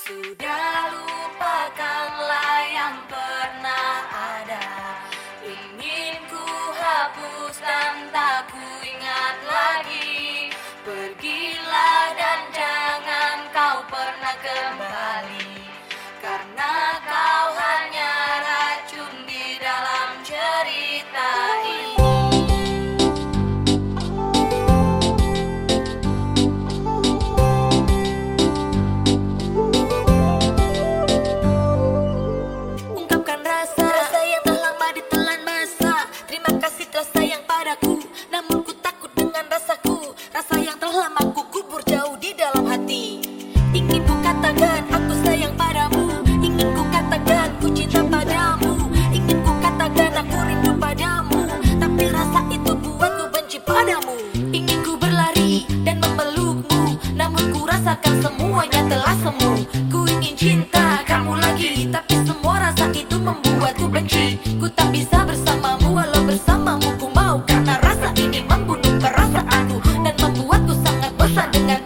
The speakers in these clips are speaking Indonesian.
Sudah lupakanlah yang pernah ada. Ingin ku hapus dan tak ku ingat lagi. Pergilah dan jangan kau pernah kembali. Karena kau hanya racun di dalam cerita. dan aku rindu padamu. Tapi rasa itu buatku benci padamu. Ingin ku berlari dan memelukmu Namun ku rasakan semuanya telah semu Ku ingin cinta kamu lagi Tapi semua rasa itu membuatku benci. Ku tak bisa bersamamu walau bersamamu ku mau Karena rasa ini membunuh perasaanku Dan membuatku sangat bosan dengan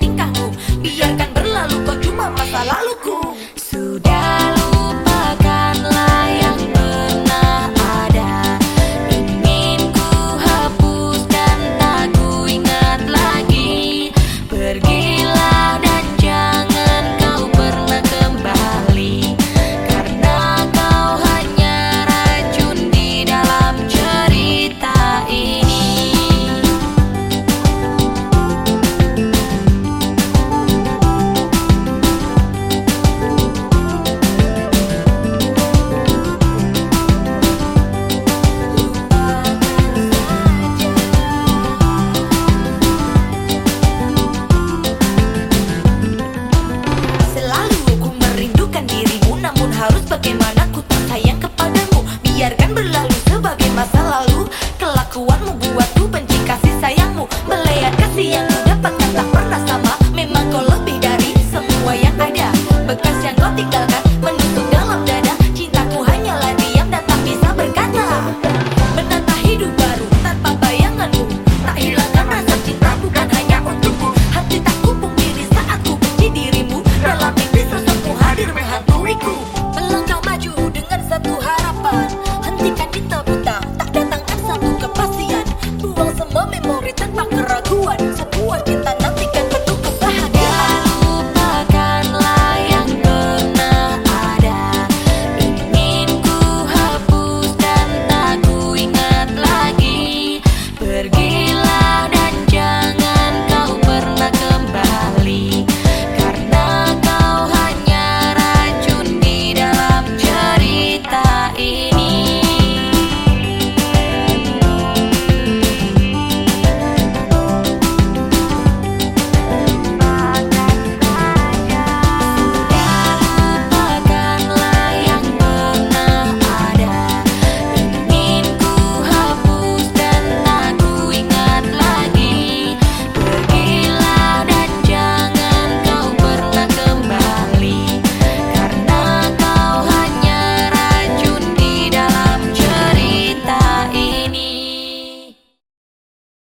kuat mau buat 我真的